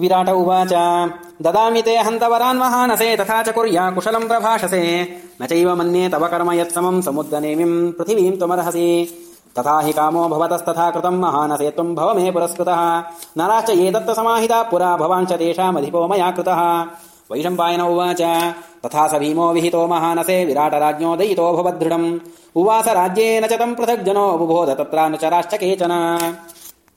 विराट उवाच। ददामि ते हन्तवरान् महानसे तथा च कुर्या कुशलम् प्रभाषसे। न चैव मन्ये तव कर्म यत्समम् समुद्रनेमिम् पृथिवीम् त्वमर्हसि। तथा हि कामो भवतस्तथा कृतम् महानसे त्वम् भव मे पुरस्कृतः। नराश्च ये दत्त समाहिता पुरा भवाञ्च तेषामधिपो मया कृतः। वैशम्पायन उवाच। तथा स भीमो विहितो महानसे विराटराज्ञो दयितो भवदृढम्। उवास राज्येन च तम् पृथग् जनो बुभोध तत्रा केचन।